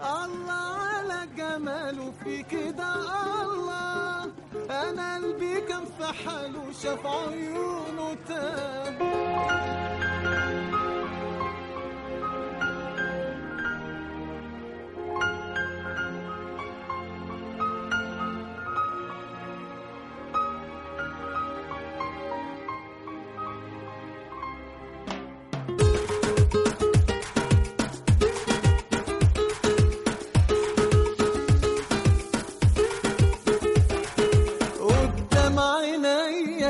الله على جماله في كده الله أنا قلبي كان في حاله شاف عيونه تاني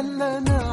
ಎಲ್ಲನ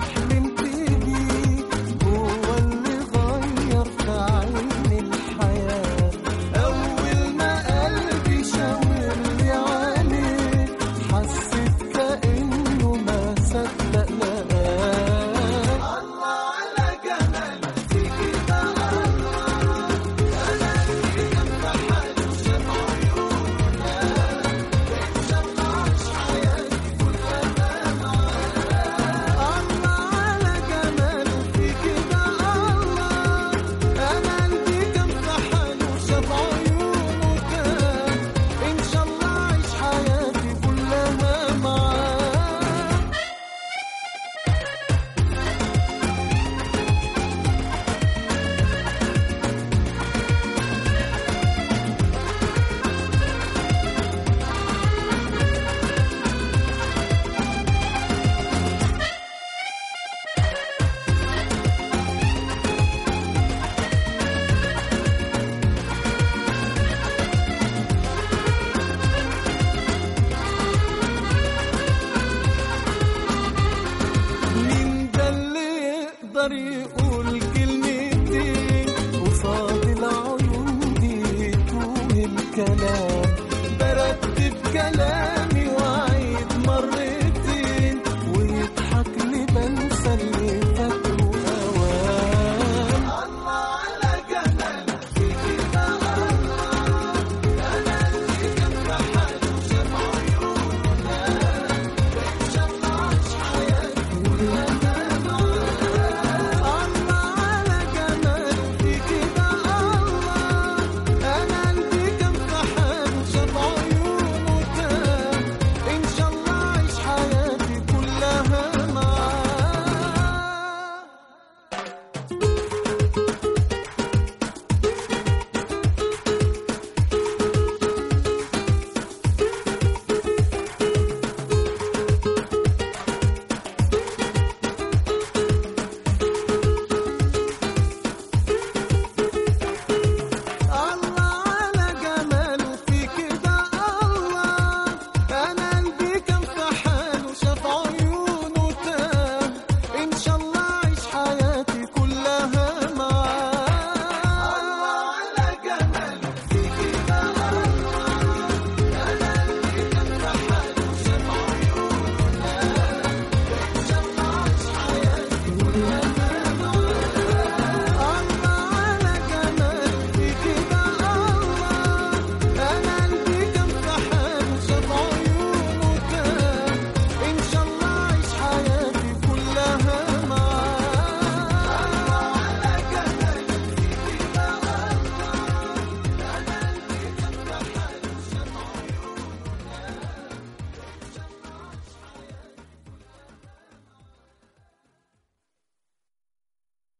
You.